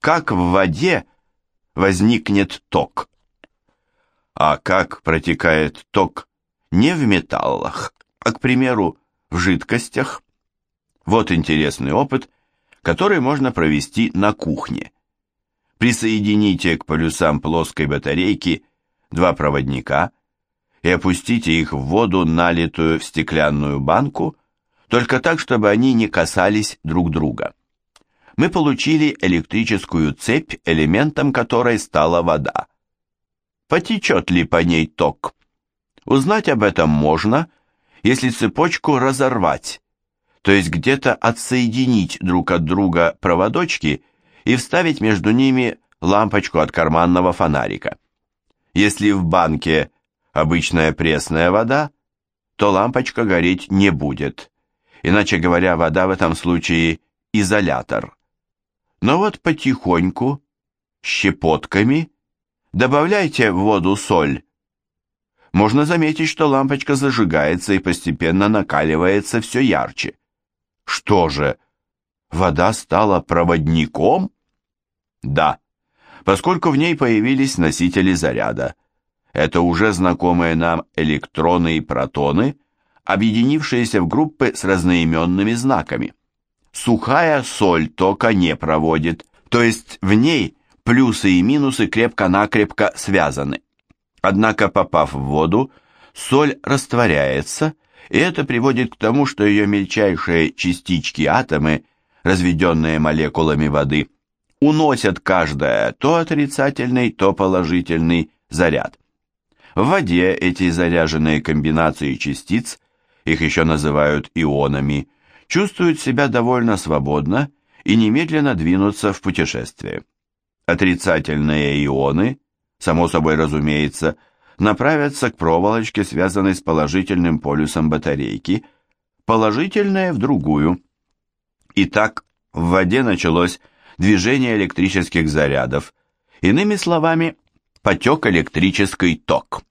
как в воде возникнет ток. А как протекает ток не в металлах, а, к примеру, в жидкостях? Вот интересный опыт, который можно провести на кухне. Присоедините к полюсам плоской батарейки два проводника и опустите их в воду, налитую в стеклянную банку, только так, чтобы они не касались друг друга. Мы получили электрическую цепь, элементом которой стала вода. Потечет ли по ней ток? Узнать об этом можно, если цепочку разорвать, то есть где-то отсоединить друг от друга проводочки и вставить между ними лампочку от карманного фонарика. Если в банке обычная пресная вода, то лампочка гореть не будет. Иначе говоря, вода в этом случае изолятор. Но вот потихоньку, щепотками, добавляйте в воду соль. Можно заметить, что лампочка зажигается и постепенно накаливается все ярче. Что же, вода стала проводником? Да, поскольку в ней появились носители заряда. Это уже знакомые нам электроны и протоны, объединившиеся в группы с разноименными знаками. Сухая соль тока не проводит, то есть в ней плюсы и минусы крепко-накрепко связаны. Однако, попав в воду, соль растворяется, и это приводит к тому, что ее мельчайшие частички-атомы, разведенные молекулами воды, уносят каждая то отрицательный, то положительный заряд. В воде эти заряженные комбинации частиц, их еще называют ионами, чувствуют себя довольно свободно и немедленно двинутся в путешествие. Отрицательные ионы, само собой разумеется, направятся к проволочке, связанной с положительным полюсом батарейки, положительные в другую. Итак, в воде началось движение электрических зарядов, иными словами, потек электрический ток.